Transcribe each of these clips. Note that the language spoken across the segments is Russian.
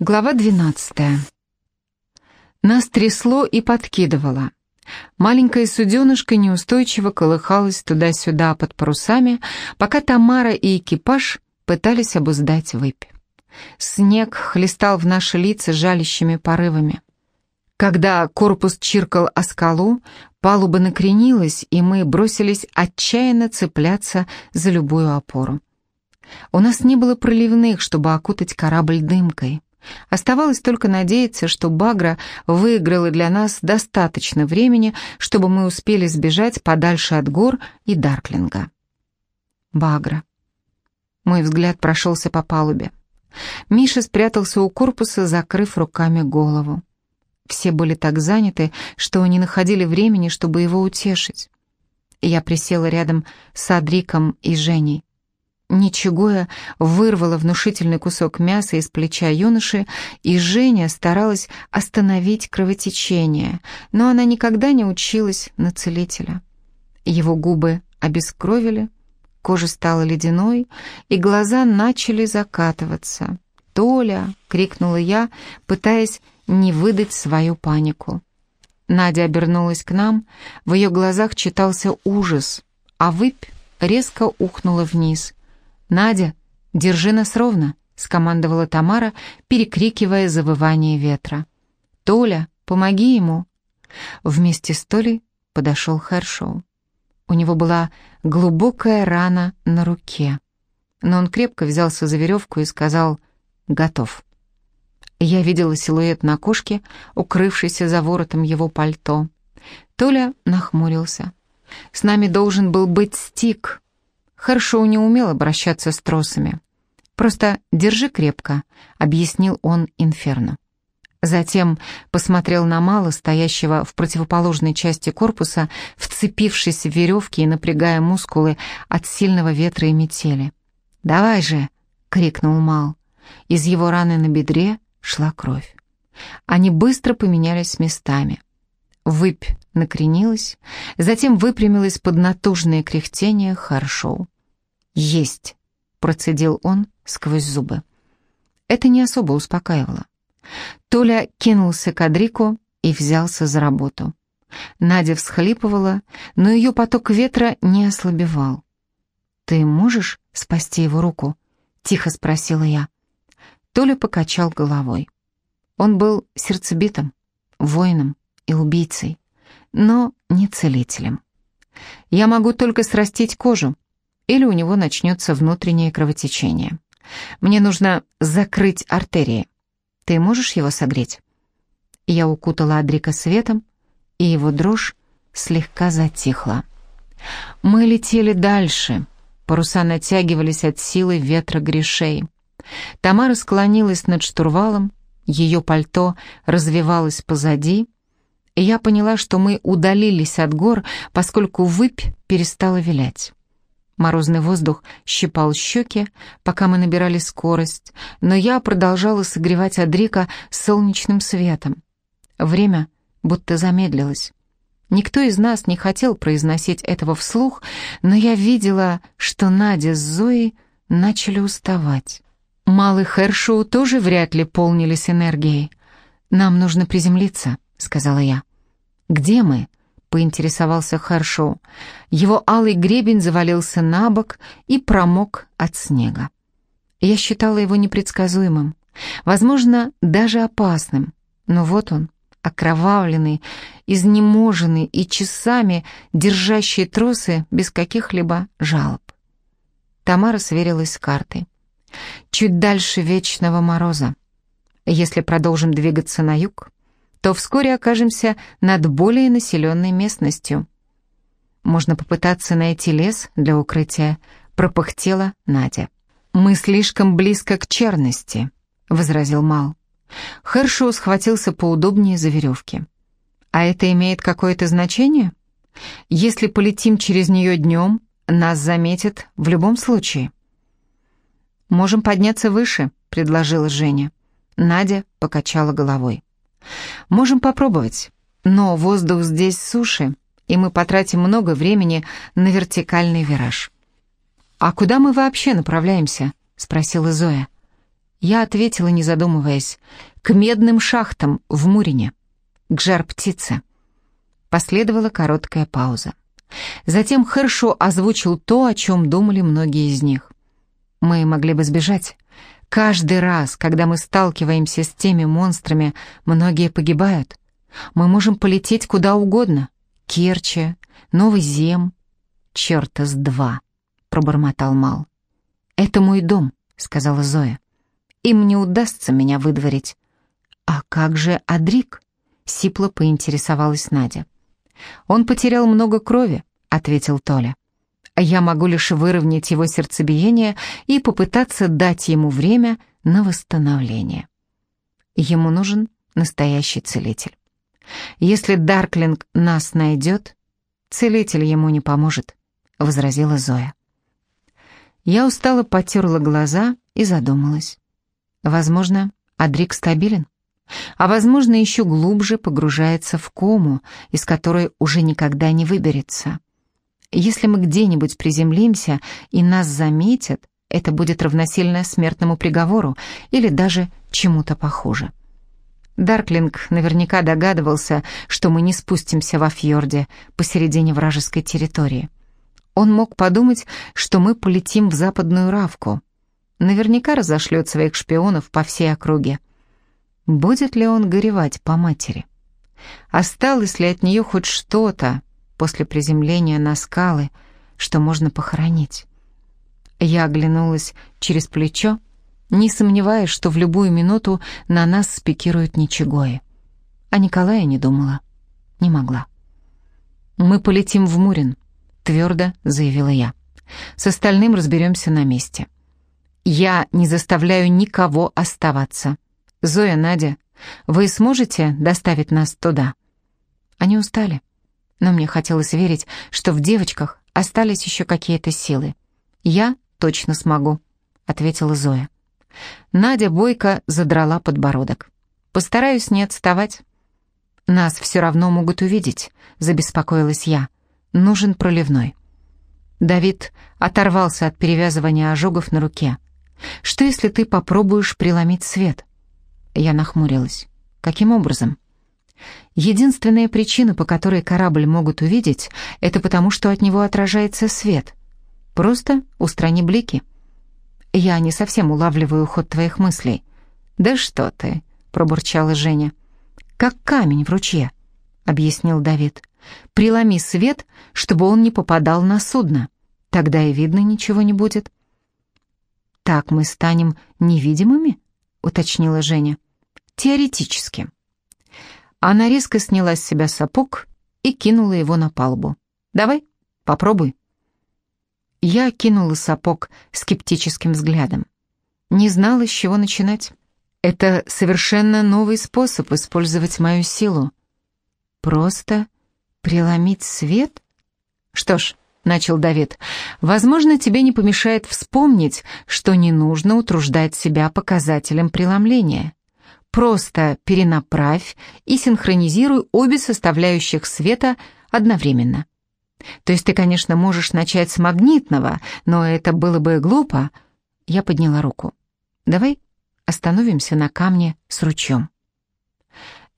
Глава 12. Нас трясло и подкидывало. Маленькая суденышко неустойчиво колыхалась туда-сюда под парусами, пока Тамара и экипаж пытались обуздать выпь. Снег хлестал в наши лица жалящими порывами. Когда корпус чиркал о скалу, палуба накренилась, и мы бросились отчаянно цепляться за любую опору. У нас не было проливных, чтобы окутать корабль дымкой. Оставалось только надеяться, что Багра выиграла для нас достаточно времени, чтобы мы успели сбежать подальше от гор и Дарклинга. Багра. Мой взгляд прошелся по палубе. Миша спрятался у корпуса, закрыв руками голову. Все были так заняты, что не находили времени, чтобы его утешить. Я присела рядом с Адриком и Женей. Ничегоя вырвала внушительный кусок мяса из плеча юноши, и Женя старалась остановить кровотечение, но она никогда не училась на целителя. Его губы обескровили, кожа стала ледяной, и глаза начали закатываться. «Толя!» — крикнула я, пытаясь не выдать свою панику. Надя обернулась к нам, в ее глазах читался ужас, а выпь резко ухнула вниз — «Надя, держи нас ровно», — скомандовала Тамара, перекрикивая завывание ветра. «Толя, помоги ему». Вместе с Толей подошел Хершоу. У него была глубокая рана на руке, но он крепко взялся за веревку и сказал «Готов». Я видела силуэт на кошке, укрывшийся за воротом его пальто. Толя нахмурился. «С нами должен был быть стик», Харшоу не умел обращаться с тросами. «Просто держи крепко», — объяснил он Инферно. Затем посмотрел на Мала, стоящего в противоположной части корпуса, вцепившись в веревки и напрягая мускулы от сильного ветра и метели. «Давай же!» — крикнул Мал. Из его раны на бедре шла кровь. Они быстро поменялись местами. Выпь накренилась, затем выпрямилась под натужное кряхтение Харшоу. «Есть!» — процедил он сквозь зубы. Это не особо успокаивало. Толя кинулся к Адрику и взялся за работу. Надя всхлипывала, но ее поток ветра не ослабевал. «Ты можешь спасти его руку?» — тихо спросила я. Толя покачал головой. Он был сердцебитым, воином и убийцей, но не целителем. «Я могу только срастить кожу», или у него начнется внутреннее кровотечение. Мне нужно закрыть артерии. Ты можешь его согреть?» Я укутала Адрика светом, и его дрожь слегка затихла. Мы летели дальше. Паруса натягивались от силы ветра грешей. Тамара склонилась над штурвалом, ее пальто развивалось позади, я поняла, что мы удалились от гор, поскольку выпь перестала вилять. Морозный воздух щипал щеки, пока мы набирали скорость, но я продолжала согревать Адрика солнечным светом. Время будто замедлилось. Никто из нас не хотел произносить этого вслух, но я видела, что Надя с Зоей начали уставать. Малый Хершоу тоже вряд ли полнились энергией. «Нам нужно приземлиться», — сказала я. «Где мы?» — поинтересовался Харшоу. Его алый гребень завалился на бок и промок от снега. Я считала его непредсказуемым, возможно, даже опасным. Но вот он, окровавленный, изнеможенный и часами держащий тросы без каких-либо жалоб. Тамара сверилась с картой. Чуть дальше вечного мороза. Если продолжим двигаться на юг, то вскоре окажемся над более населенной местностью. Можно попытаться найти лес для укрытия, пропыхтела Надя. «Мы слишком близко к черности», — возразил Мал. Хершоу схватился поудобнее за веревки. «А это имеет какое-то значение? Если полетим через нее днем, нас заметят в любом случае». «Можем подняться выше», — предложила Женя. Надя покачала головой. Можем попробовать, но воздух здесь суше, и мы потратим много времени на вертикальный вираж. «А куда мы вообще направляемся?» — спросила Зоя. Я ответила, не задумываясь, к медным шахтам в Мурине, к жар-птице. Последовала короткая пауза. Затем Хершо озвучил то, о чем думали многие из них. Мы могли бы сбежать. Каждый раз, когда мы сталкиваемся с теми монстрами, многие погибают. Мы можем полететь куда угодно. Керчи, Новый Зем. Черта с два, пробормотал Мал. Это мой дом, сказала Зоя. Им не удастся меня выдворить. А как же Адрик? Сипло поинтересовалась Надя. Он потерял много крови, ответил Толя. Я могу лишь выровнять его сердцебиение и попытаться дать ему время на восстановление. Ему нужен настоящий целитель. Если Дарклинг нас найдет, целитель ему не поможет, возразила Зоя. Я устало потерла глаза и задумалась. Возможно, Адрик стабилен, а возможно, еще глубже погружается в кому, из которой уже никогда не выберется. Если мы где-нибудь приземлимся и нас заметят, это будет равносильно смертному приговору или даже чему-то похуже. Дарклинг наверняка догадывался, что мы не спустимся во фьорде посередине вражеской территории. Он мог подумать, что мы полетим в западную Равку. Наверняка разошлет своих шпионов по всей округе. Будет ли он горевать по матери? Осталось ли от нее хоть что-то, после приземления на скалы, что можно похоронить. Я оглянулась через плечо, не сомневаясь, что в любую минуту на нас спикируют ничегои. А Николая не думала, не могла. «Мы полетим в Мурин», — твердо заявила я. «С остальным разберемся на месте. Я не заставляю никого оставаться. Зоя, Надя, вы сможете доставить нас туда?» Они устали но мне хотелось верить, что в девочках остались еще какие-то силы. «Я точно смогу», — ответила Зоя. Надя бойко задрала подбородок. «Постараюсь не отставать». «Нас все равно могут увидеть», — забеспокоилась я. «Нужен проливной». Давид оторвался от перевязывания ожогов на руке. «Что, если ты попробуешь преломить свет?» Я нахмурилась. «Каким образом?» Единственная причина, по которой корабль могут увидеть, это потому, что от него отражается свет. Просто устрани блики. Я не совсем улавливаю ход твоих мыслей. Да что ты, пробурчала Женя. Как камень в ручье, объяснил Давид. Преломи свет, чтобы он не попадал на судно. Тогда и видно ничего не будет. Так мы станем невидимыми? уточнила Женя. Теоретически. Она резко сняла с себя сапог и кинула его на палубу. «Давай, попробуй». Я кинула сапог скептическим взглядом. Не знала, с чего начинать. Это совершенно новый способ использовать мою силу. Просто преломить свет? Что ж, начал Давид, возможно, тебе не помешает вспомнить, что не нужно утруждать себя показателем преломления. Просто перенаправь и синхронизируй обе составляющих света одновременно. То есть ты, конечно, можешь начать с магнитного, но это было бы глупо. Я подняла руку. Давай остановимся на камне с ручьем.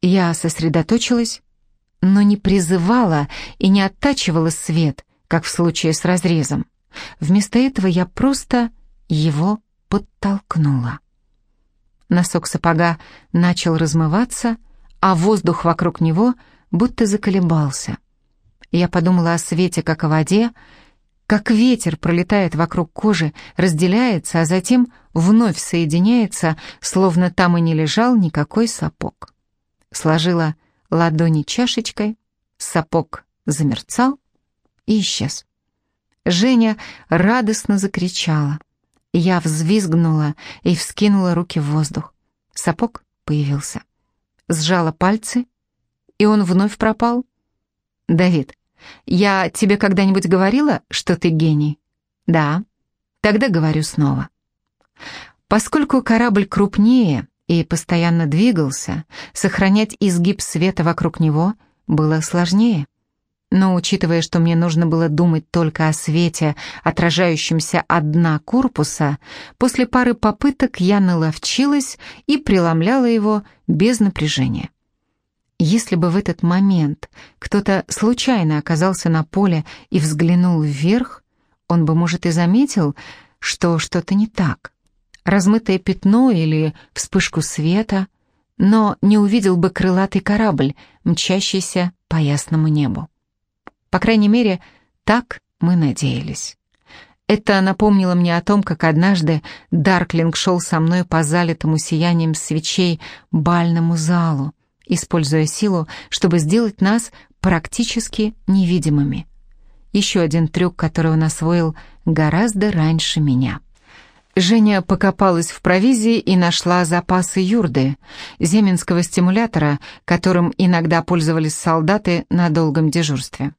Я сосредоточилась, но не призывала и не оттачивала свет, как в случае с разрезом. Вместо этого я просто его подтолкнула. Носок сапога начал размываться, а воздух вокруг него будто заколебался. Я подумала о свете, как о воде, как ветер пролетает вокруг кожи, разделяется, а затем вновь соединяется, словно там и не лежал никакой сапог. Сложила ладони чашечкой, сапог замерцал и исчез. Женя радостно закричала — я взвизгнула и вскинула руки в воздух. Сапог появился. Сжала пальцы, и он вновь пропал. «Давид, я тебе когда-нибудь говорила, что ты гений?» «Да». Тогда говорю снова. Поскольку корабль крупнее и постоянно двигался, сохранять изгиб света вокруг него было сложнее. Но учитывая, что мне нужно было думать только о свете, отражающемся от дна корпуса, после пары попыток я наловчилась и преломляла его без напряжения. Если бы в этот момент кто-то случайно оказался на поле и взглянул вверх, он бы, может, и заметил, что что-то не так. Размытое пятно или вспышку света, но не увидел бы крылатый корабль, мчащийся по ясному небу. По крайней мере, так мы надеялись. Это напомнило мне о том, как однажды Дарклинг шел со мной по залитому сиянием свечей бальному залу, используя силу, чтобы сделать нас практически невидимыми. Еще один трюк, который он освоил гораздо раньше меня. Женя покопалась в провизии и нашла запасы юрды, земенского стимулятора, которым иногда пользовались солдаты на долгом дежурстве.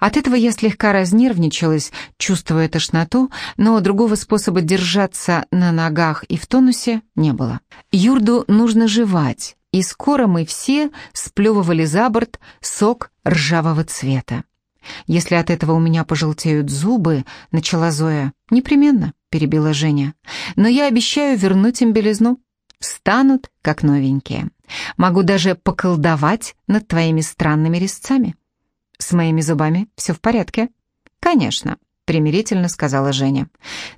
От этого я слегка разнервничалась, чувствуя тошноту, но другого способа держаться на ногах и в тонусе не было. Юрду нужно жевать, и скоро мы все сплевывали за борт сок ржавого цвета. «Если от этого у меня пожелтеют зубы», — начала Зоя. «Непременно», — перебила Женя. «Но я обещаю вернуть им белизну. Станут, как новенькие. Могу даже поколдовать над твоими странными резцами». «С моими зубами все в порядке?» «Конечно», — примирительно сказала Женя.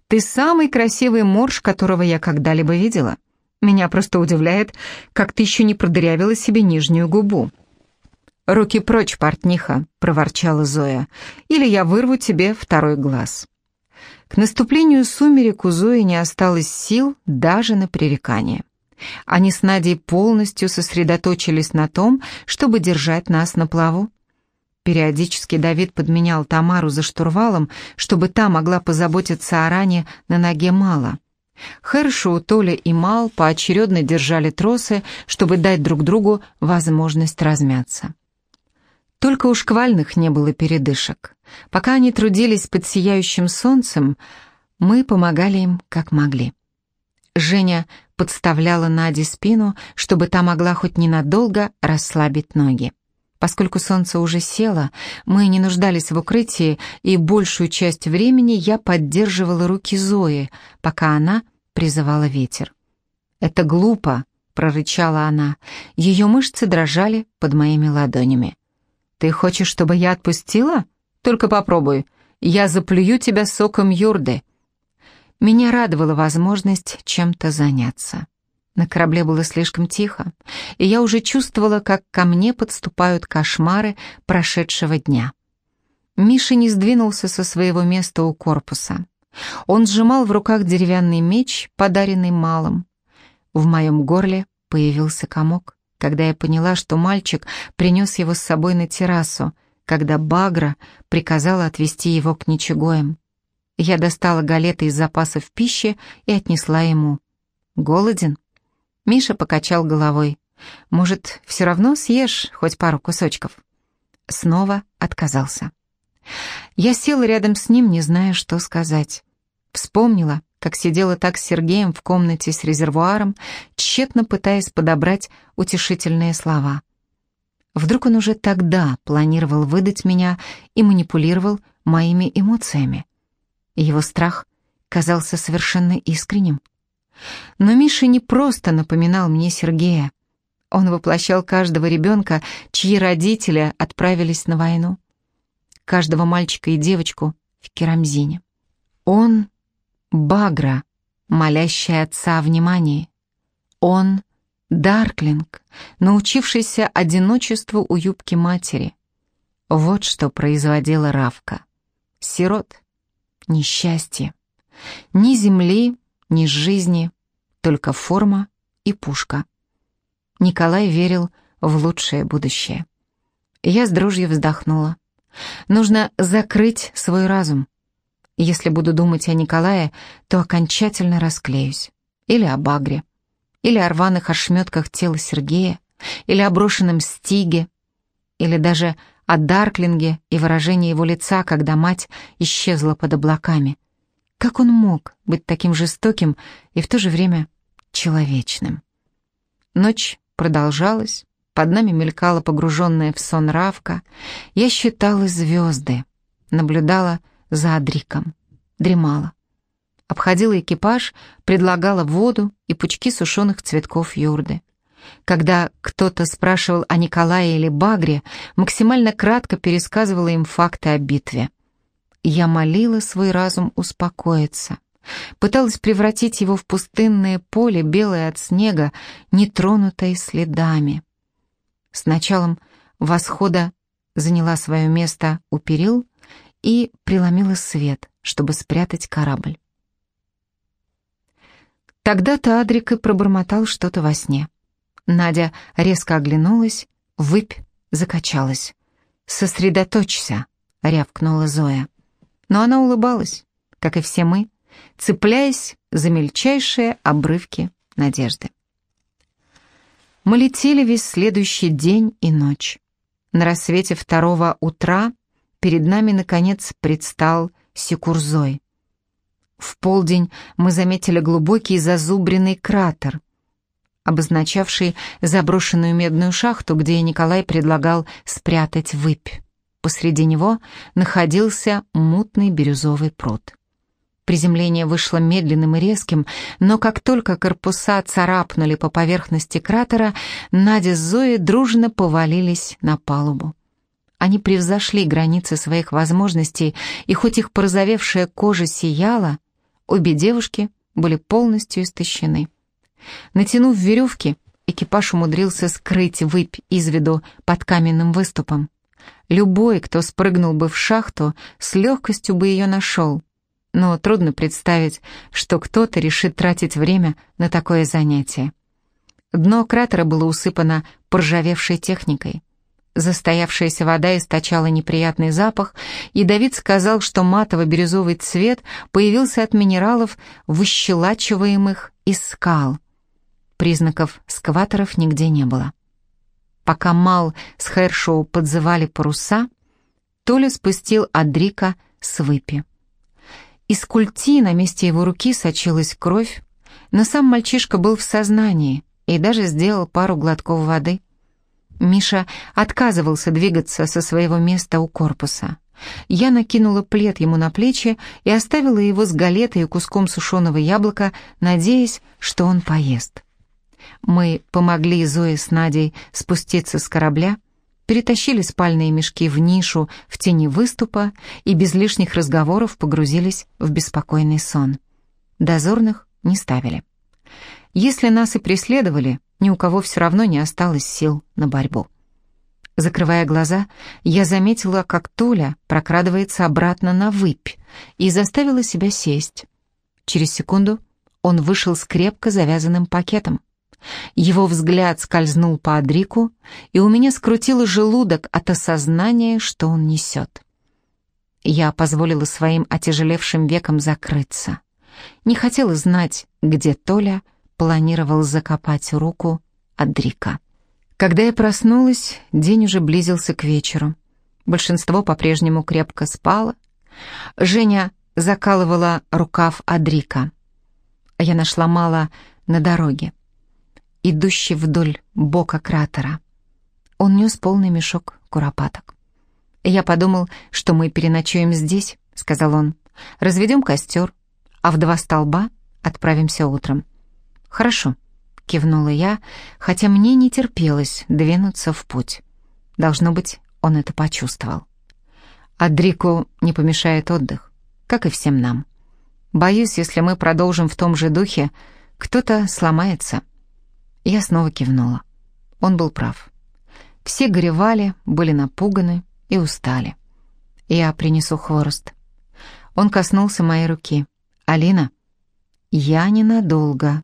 «Ты самый красивый морж, которого я когда-либо видела. Меня просто удивляет, как ты еще не продырявила себе нижнюю губу». «Руки прочь, портниха», — проворчала Зоя, «или я вырву тебе второй глаз». К наступлению сумерек у Зои не осталось сил даже на пререкание. Они с Надей полностью сосредоточились на том, чтобы держать нас на плаву. Периодически Давид подменял Тамару за штурвалом, чтобы та могла позаботиться о ране на ноге Мала. Хершу, Толя и Мал поочередно держали тросы, чтобы дать друг другу возможность размяться. Только у шквальных не было передышек. Пока они трудились под сияющим солнцем, мы помогали им как могли. Женя подставляла Наде спину, чтобы та могла хоть ненадолго расслабить ноги. Поскольку солнце уже село, мы не нуждались в укрытии, и большую часть времени я поддерживала руки Зои, пока она призывала ветер. «Это глупо», — прорычала она. Ее мышцы дрожали под моими ладонями. «Ты хочешь, чтобы я отпустила? Только попробуй. Я заплюю тебя соком юрды». Меня радовала возможность чем-то заняться. На корабле было слишком тихо, и я уже чувствовала, как ко мне подступают кошмары прошедшего дня. Миша не сдвинулся со своего места у корпуса. Он сжимал в руках деревянный меч, подаренный малым. В моем горле появился комок когда я поняла, что мальчик принес его с собой на террасу, когда Багра приказала отвезти его к ничегоям. Я достала галеты из запасов пищи и отнесла ему. «Голоден?» Миша покачал головой. «Может, все равно съешь хоть пару кусочков?» Снова отказался. Я села рядом с ним, не зная, что сказать. Вспомнила, как сидела так с Сергеем в комнате с резервуаром, тщетно пытаясь подобрать утешительные слова. Вдруг он уже тогда планировал выдать меня и манипулировал моими эмоциями. Его страх казался совершенно искренним. Но Миша не просто напоминал мне Сергея. Он воплощал каждого ребенка, чьи родители отправились на войну. Каждого мальчика и девочку в Керамзине. Он Багра, молящая отца о внимании. Он — Дарклинг, научившийся одиночеству у юбки матери. Вот что производила Равка. Сирот, несчастье. Ни земли, ни жизни, только форма и пушка. Николай верил в лучшее будущее. Я с дрожью вздохнула. Нужно закрыть свой разум. Если буду думать о Николае, то окончательно расклеюсь. Или о Багре. Или о рваных ошметках тела Сергея. Или о брошенном стиге. Или даже о Дарклинге и выражении его лица, когда мать исчезла под облаками. Как он мог быть таким жестоким и в то же время человечным? Ночь продолжалась, под нами мелькала погруженная в сон Равка. Я считала звезды, наблюдала за Адриком, дремала. Обходила экипаж, предлагала воду и пучки сушеных цветков юрды. Когда кто-то спрашивал о Николае или Багре, максимально кратко пересказывала им факты о битве. Я молила свой разум успокоиться. Пыталась превратить его в пустынное поле, белое от снега, нетронутое следами. С началом восхода заняла свое место у перил и преломила свет, чтобы спрятать корабль. Тогда-то Адрик и пробормотал что-то во сне. Надя резко оглянулась, выпь закачалась. «Сосредоточься», — рявкнула Зоя. Но она улыбалась, как и все мы, цепляясь за мельчайшие обрывки надежды. Мы летели весь следующий день и ночь. На рассвете второго утра перед нами, наконец, предстал Секурзой. В полдень мы заметили глубокий зазубренный кратер, обозначавший заброшенную медную шахту, где Николай предлагал спрятать выпь. Посреди него находился мутный бирюзовый пруд. Приземление вышло медленным и резким, но как только корпуса царапнули по поверхности кратера, Надя с Зоей дружно повалились на палубу. Они превзошли границы своих возможностей, и хоть их порозовевшая кожа сияла, обе девушки были полностью истощены. Натянув веревки, экипаж умудрился скрыть выпь из виду под каменным выступом. Любой, кто спрыгнул бы в шахту, с легкостью бы ее нашел, но трудно представить, что кто-то решит тратить время на такое занятие. Дно кратера было усыпано поржавевшей техникой. Застоявшаяся вода источала неприятный запах, и Давид сказал, что матово-бирюзовый цвет появился от минералов, выщелачиваемых из скал. Признаков скваторов нигде не было. Пока Мал с Хершоу подзывали паруса, Толя спустил Адрика с выпи. Из культи на месте его руки сочилась кровь, но сам мальчишка был в сознании и даже сделал пару глотков воды. Миша отказывался двигаться со своего места у корпуса. Я накинула плед ему на плечи и оставила его с галетой и куском сушеного яблока, надеясь, что он поест. Мы помогли Зое с Надей спуститься с корабля, перетащили спальные мешки в нишу в тени выступа и без лишних разговоров погрузились в беспокойный сон. Дозорных не ставили. Если нас и преследовали, ни у кого все равно не осталось сил на борьбу. Закрывая глаза, я заметила, как Толя прокрадывается обратно на выпь и заставила себя сесть. Через секунду он вышел с крепко завязанным пакетом. Его взгляд скользнул по Адрику, и у меня скрутило желудок от осознания, что он несет. Я позволила своим отяжелевшим векам закрыться. Не хотела знать, где Толя планировал закопать руку Адрика. Когда я проснулась, день уже близился к вечеру. Большинство по-прежнему крепко спало. Женя закалывала рукав Адрика. Я нашла мало на дороге идущий вдоль бока кратера. Он нес полный мешок куропаток. «Я подумал, что мы переночуем здесь», — сказал он. «Разведем костер, а в два столба отправимся утром». «Хорошо», — кивнула я, хотя мне не терпелось двинуться в путь. Должно быть, он это почувствовал. Адрику не помешает отдых, как и всем нам. Боюсь, если мы продолжим в том же духе, кто-то сломается. Я снова кивнула. Он был прав. Все горевали, были напуганы и устали. Я принесу хворост. Он коснулся моей руки. «Алина?» Я ненадолго.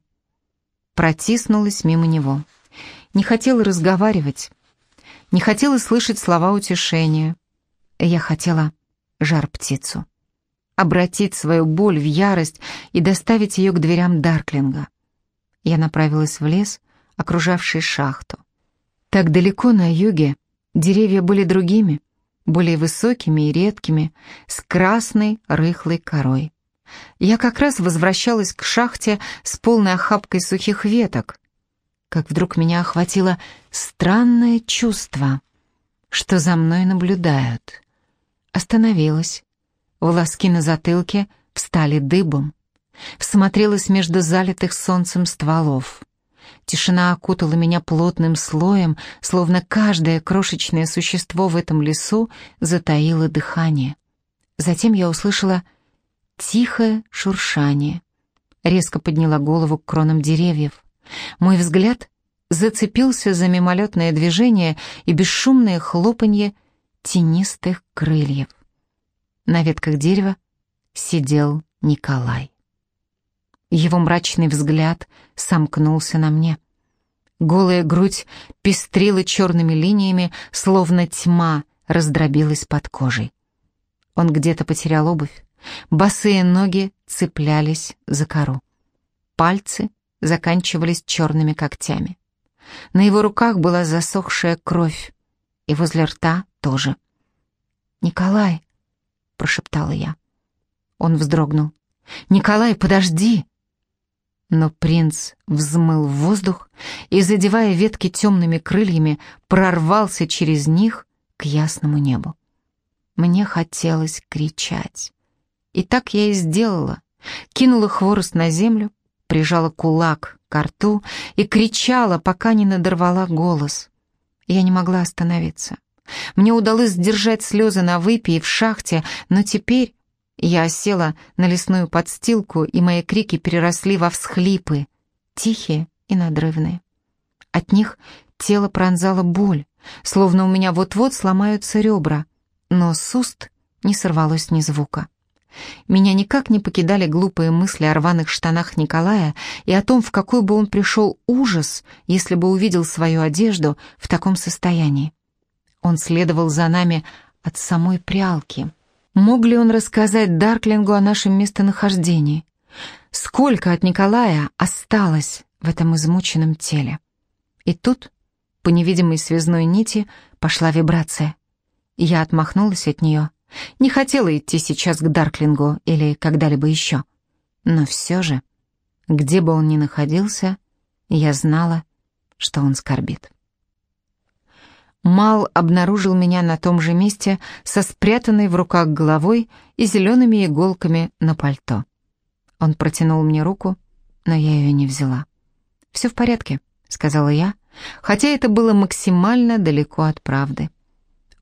Протиснулась мимо него. Не хотела разговаривать. Не хотела слышать слова утешения. Я хотела жар-птицу. Обратить свою боль в ярость и доставить ее к дверям Дарклинга. Я направилась в лес, окружавший шахту. Так далеко на юге деревья были другими, более высокими и редкими, с красной рыхлой корой. Я как раз возвращалась к шахте с полной охапкой сухих веток. как вдруг меня охватило странное чувство, что за мной наблюдают. Остановилась. Волоски на затылке встали дыбом. Всмотрелась между залитых солнцем стволов. Тишина окутала меня плотным слоем, словно каждое крошечное существо в этом лесу затаило дыхание. Затем я услышала тихое шуршание. Резко подняла голову к кронам деревьев. Мой взгляд зацепился за мимолетное движение и бесшумное хлопанье тенистых крыльев. На ветках дерева сидел Николай. Его мрачный взгляд сомкнулся на мне. Голая грудь пестрила черными линиями, словно тьма раздробилась под кожей. Он где-то потерял обувь. Босые ноги цеплялись за кору. Пальцы заканчивались черными когтями. На его руках была засохшая кровь, и возле рта тоже. «Николай!» — прошептала я. Он вздрогнул. «Николай, подожди!» Но принц взмыл в воздух и, задевая ветки темными крыльями, прорвался через них к ясному небу. Мне хотелось кричать. И так я и сделала. Кинула хворост на землю, прижала кулак к рту и кричала, пока не надорвала голос. Я не могла остановиться. Мне удалось сдержать слезы на выпе и в шахте, но теперь я села на лесную подстилку, и мои крики переросли во всхлипы, тихие и надрывные. От них тело пронзало боль, словно у меня вот-вот сломаются ребра, но с уст не сорвалось ни звука. Меня никак не покидали глупые мысли о рваных штанах Николая и о том, в какой бы он пришел ужас, если бы увидел свою одежду в таком состоянии. Он следовал за нами от самой прялки. Мог ли он рассказать Дарклингу о нашем местонахождении? Сколько от Николая осталось в этом измученном теле? И тут, по невидимой связной нити, пошла вибрация. Я отмахнулась от нее. Не хотела идти сейчас к Дарклингу или когда-либо еще. Но все же, где бы он ни находился, я знала, что он скорбит. Мал обнаружил меня на том же месте со спрятанной в руках головой и зелеными иголками на пальто. Он протянул мне руку, но я ее не взяла. «Все в порядке», — сказала я, хотя это было максимально далеко от правды.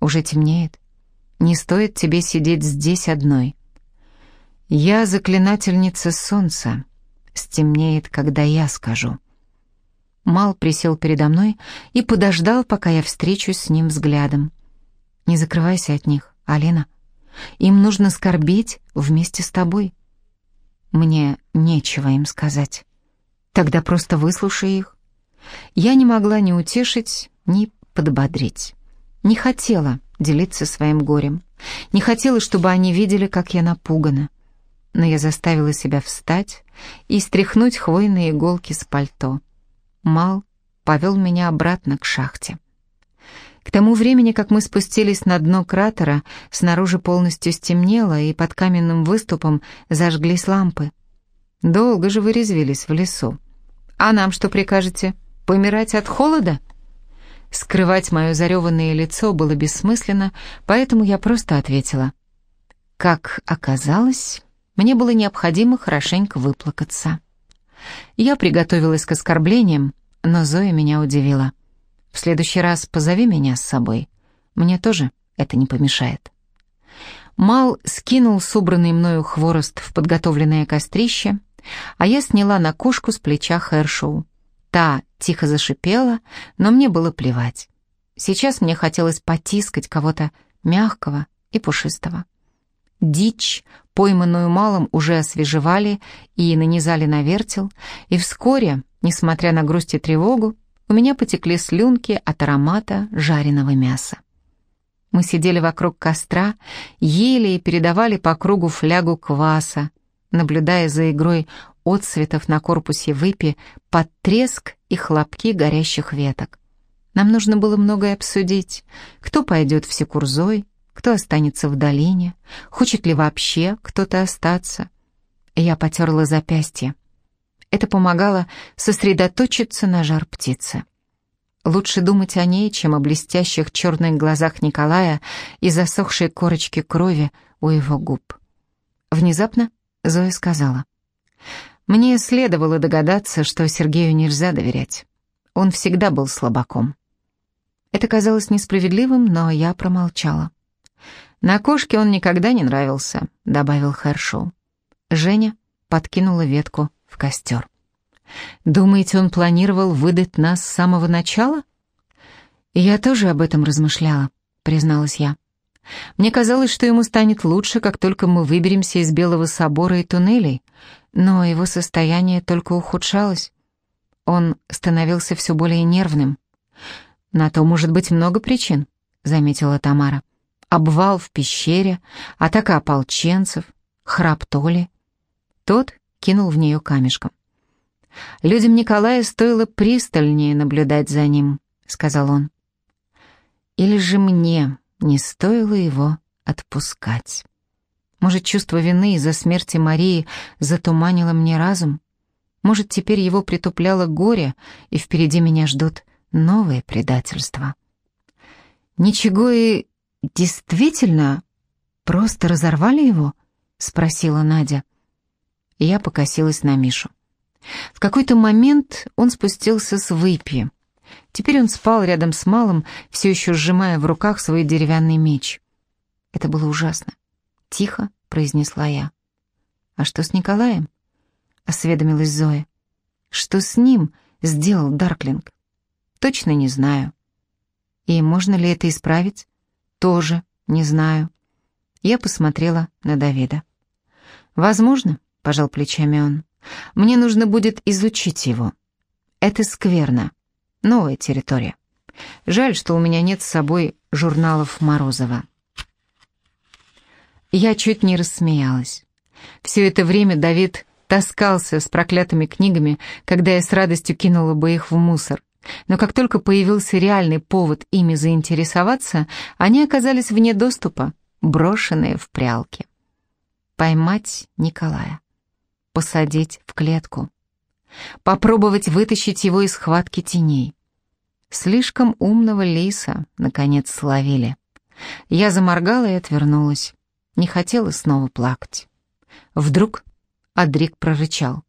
«Уже темнеет. Не стоит тебе сидеть здесь одной. Я заклинательница солнца. Стемнеет, когда я скажу». Мал присел передо мной и подождал, пока я встречусь с ним взглядом. «Не закрывайся от них, Алина. Им нужно скорбеть вместе с тобой. Мне нечего им сказать. Тогда просто выслушай их». Я не могла ни утешить, ни подбодрить. Не хотела делиться своим горем. Не хотела, чтобы они видели, как я напугана. Но я заставила себя встать и стряхнуть хвойные иголки с пальто. Мал повел меня обратно к шахте. К тому времени, как мы спустились на дно кратера, снаружи полностью стемнело, и под каменным выступом зажглись лампы. Долго же вы резвились в лесу. А нам что прикажете? Помирать от холода? Скрывать мое зареванное лицо было бессмысленно, поэтому я просто ответила. Как оказалось, мне было необходимо хорошенько выплакаться. Я приготовилась к оскорблениям, но Зоя меня удивила. «В следующий раз позови меня с собой. Мне тоже это не помешает». Мал скинул собранный мною хворост в подготовленное кострище, а я сняла на кошку с плеча Хершоу. Та тихо зашипела, но мне было плевать. Сейчас мне хотелось потискать кого-то мягкого и пушистого. Дичь, пойманную малым, уже освежевали и нанизали на вертел, и вскоре, несмотря на грусть и тревогу, у меня потекли слюнки от аромата жареного мяса. Мы сидели вокруг костра, ели и передавали по кругу флягу кваса, наблюдая за игрой отцветов на корпусе выпи под треск и хлопки горящих веток. Нам нужно было многое обсудить. Кто пойдет в Секурзой, кто останется в долине, хочет ли вообще кто-то остаться. Я потерла запястье. Это помогало сосредоточиться на жар птицы. Лучше думать о ней, чем о блестящих черных глазах Николая и засохшей корочке крови у его губ. Внезапно Зоя сказала. «Мне следовало догадаться, что Сергею нельзя доверять. Он всегда был слабаком». Это казалось несправедливым, но я промолчала. «На кошке он никогда не нравился», — добавил Хэршоу. Женя подкинула ветку в костер. Думаете, он планировал выдать нас с самого начала? Я тоже об этом размышляла, призналась я. Мне казалось, что ему станет лучше, как только мы выберемся из Белого собора и туннелей, но его состояние только ухудшалось. Он становился все более нервным. На то может быть много причин, заметила Тамара. Обвал в пещере, атака ополченцев, храп Толи. Тот кинул в нее камешком. «Людям Николая стоило пристальнее наблюдать за ним», — сказал он. «Или же мне не стоило его отпускать? Может, чувство вины из-за смерти Марии затуманило мне разум? Может, теперь его притупляло горе, и впереди меня ждут новые предательства?» «Ничего и действительно просто разорвали его?» — спросила Надя. Я покосилась на Мишу. В какой-то момент он спустился с выпи. Теперь он спал рядом с малым, все еще сжимая в руках свой деревянный меч. Это было ужасно. Тихо произнесла я. «А что с Николаем?» — осведомилась Зоя. «Что с ним сделал Дарклинг?» «Точно не знаю». «И можно ли это исправить?» «Тоже не знаю». Я посмотрела на Давида. «Возможно», — пожал плечами он. Мне нужно будет изучить его. Это скверно. Новая территория. Жаль, что у меня нет с собой журналов Морозова. Я чуть не рассмеялась. Все это время Давид таскался с проклятыми книгами, когда я с радостью кинула бы их в мусор. Но как только появился реальный повод ими заинтересоваться, они оказались вне доступа, брошенные в прялки. Поймать Николая посадить в клетку. Попробовать вытащить его из схватки теней. Слишком умного лиса, наконец, словили. Я заморгала и отвернулась. Не хотела снова плакать. Вдруг Адрик прорычал.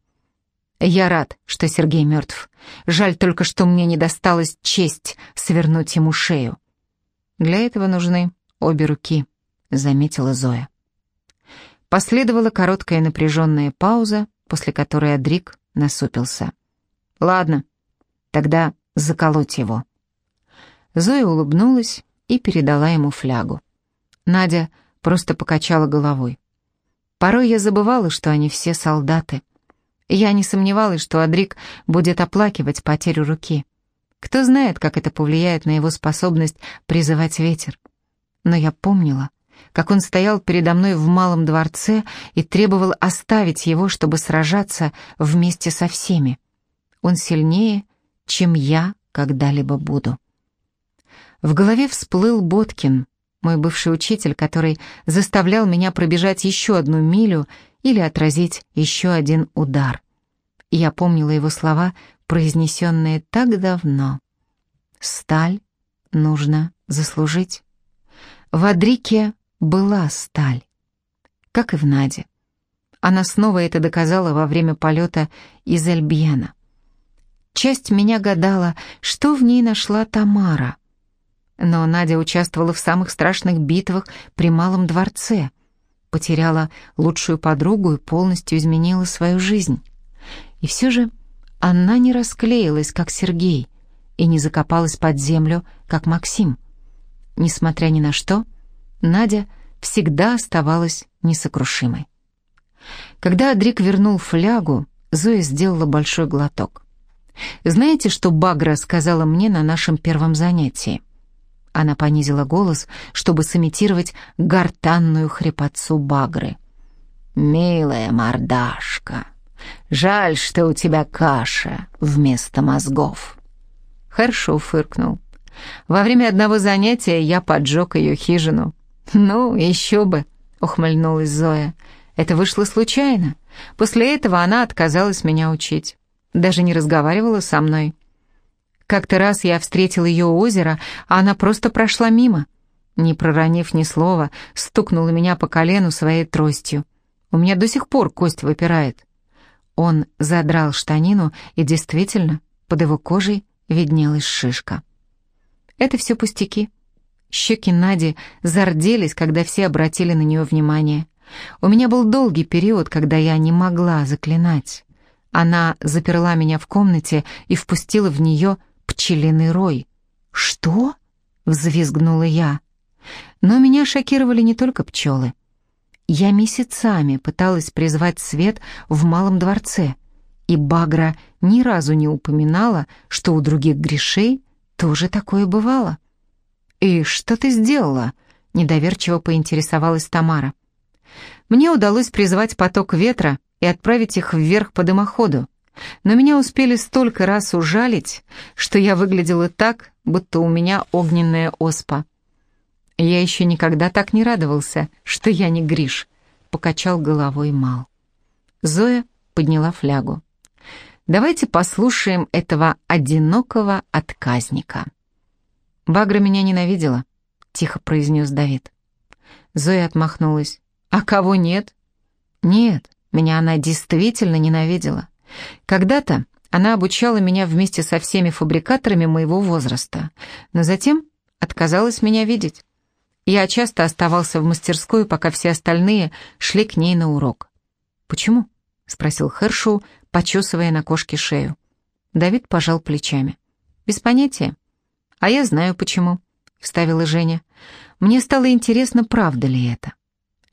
«Я рад, что Сергей мертв. Жаль только, что мне не досталась честь свернуть ему шею. Для этого нужны обе руки», — заметила Зоя. Последовала короткая напряженная пауза, после которой Адрик насупился. «Ладно, тогда заколоть его». Зоя улыбнулась и передала ему флягу. Надя просто покачала головой. Порой я забывала, что они все солдаты. Я не сомневалась, что Адрик будет оплакивать потерю руки. Кто знает, как это повлияет на его способность призывать ветер. Но я помнила, как он стоял передо мной в малом дворце и требовал оставить его, чтобы сражаться вместе со всеми. Он сильнее, чем я когда-либо буду. В голове всплыл Боткин, мой бывший учитель, который заставлял меня пробежать еще одну милю или отразить еще один удар. Я помнила его слова, произнесенные так давно. «Сталь нужно заслужить». В Адрике была сталь, как и в Наде. Она снова это доказала во время полета из Эльбьена. Часть меня гадала, что в ней нашла Тамара. Но Надя участвовала в самых страшных битвах при Малом дворце, потеряла лучшую подругу и полностью изменила свою жизнь. И все же она не расклеилась, как Сергей, и не закопалась под землю, как Максим. Несмотря ни на что, — Надя всегда оставалась несокрушимой. Когда Адрик вернул флягу, Зоя сделала большой глоток. «Знаете, что Багра сказала мне на нашем первом занятии?» Она понизила голос, чтобы сымитировать гортанную хрипотцу Багры. «Милая мордашка, жаль, что у тебя каша вместо мозгов». Хорошо фыркнул. Во время одного занятия я поджег ее хижину. «Ну, еще бы», — ухмыльнулась Зоя. Это вышло случайно. После этого она отказалась меня учить. Даже не разговаривала со мной. Как-то раз я встретил ее у озера, а она просто прошла мимо. Не проронив ни слова, стукнула меня по колену своей тростью. У меня до сих пор кость выпирает. Он задрал штанину, и действительно, под его кожей виднелась шишка. Это все пустяки. Щеки Нади зарделись, когда все обратили на нее внимание. У меня был долгий период, когда я не могла заклинать. Она заперла меня в комнате и впустила в нее пчелиный рой. «Что?» — взвизгнула я. Но меня шокировали не только пчелы. Я месяцами пыталась призвать свет в малом дворце, и Багра ни разу не упоминала, что у других грешей тоже такое бывало. «И что ты сделала?» — недоверчиво поинтересовалась Тамара. «Мне удалось призвать поток ветра и отправить их вверх по дымоходу, но меня успели столько раз ужалить, что я выглядела так, будто у меня огненная оспа. Я еще никогда так не радовался, что я не Гриш, покачал головой Мал. Зоя подняла флягу. Давайте послушаем этого одинокого отказника. «Багра меня ненавидела», — тихо произнес Давид. Зоя отмахнулась. «А кого нет?» «Нет, меня она действительно ненавидела. Когда-то она обучала меня вместе со всеми фабрикаторами моего возраста, но затем отказалась меня видеть. Я часто оставался в мастерской, пока все остальные шли к ней на урок. «Почему?» — спросил Хершу, почесывая на кошке шею. Давид пожал плечами. «Без понятия. «А я знаю, почему», — вставила Женя. «Мне стало интересно, правда ли это».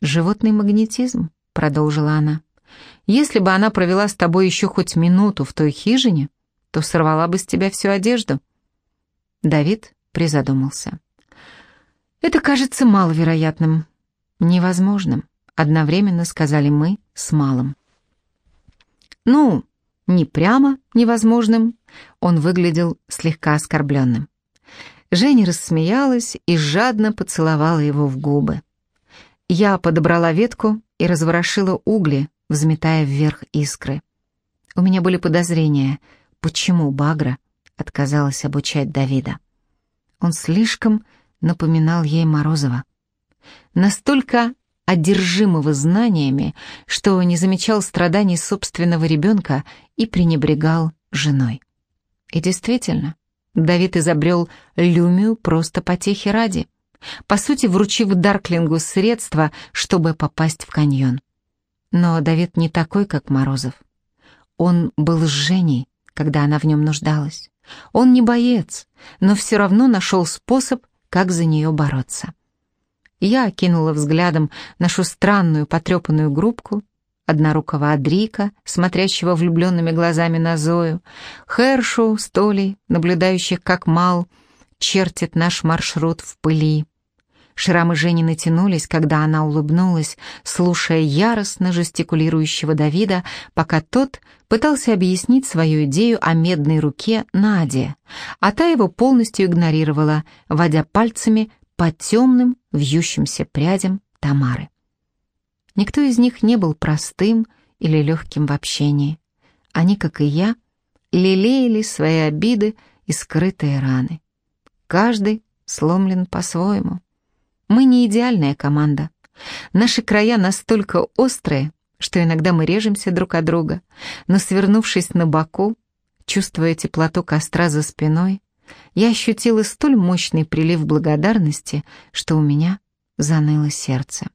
«Животный магнетизм», — продолжила она. «Если бы она провела с тобой еще хоть минуту в той хижине, то сорвала бы с тебя всю одежду». Давид призадумался. «Это кажется маловероятным, невозможным», — одновременно сказали мы с малым. «Ну, не прямо невозможным», — он выглядел слегка оскорбленным. Женя рассмеялась и жадно поцеловала его в губы. Я подобрала ветку и разворошила угли, взметая вверх искры. У меня были подозрения, почему Багра отказалась обучать Давида. Он слишком напоминал ей Морозова. Настолько одержимого знаниями, что не замечал страданий собственного ребенка и пренебрегал женой. И действительно, Давид изобрел люмию просто потехи ради, по сути, вручив Дарклингу средства, чтобы попасть в каньон. Но Давид не такой, как Морозов. Он был с Женей, когда она в нем нуждалась. Он не боец, но все равно нашел способ, как за нее бороться. Я окинула взглядом нашу странную потрепанную группку однорукого Адрика, смотрящего влюбленными глазами на Зою, Хершу с Толей, наблюдающих, как Мал чертит наш маршрут в пыли. Шрамы Жени натянулись, когда она улыбнулась, слушая яростно жестикулирующего Давида, пока тот пытался объяснить свою идею о медной руке Наде, а та его полностью игнорировала, водя пальцами по темным вьющимся прядям Тамары. Никто из них не был простым или легким в общении. Они, как и я, лелеяли свои обиды и скрытые раны. Каждый сломлен по-своему. Мы не идеальная команда. Наши края настолько острые, что иногда мы режемся друг от друга, но свернувшись на боку, чувствуя теплоту костра за спиной, я ощутила столь мощный прилив благодарности, что у меня заныло сердце.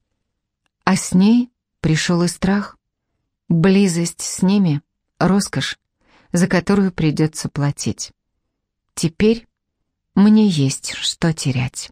А с ней пришел и страх. Близость с ними — роскошь, за которую придется платить. Теперь мне есть что терять.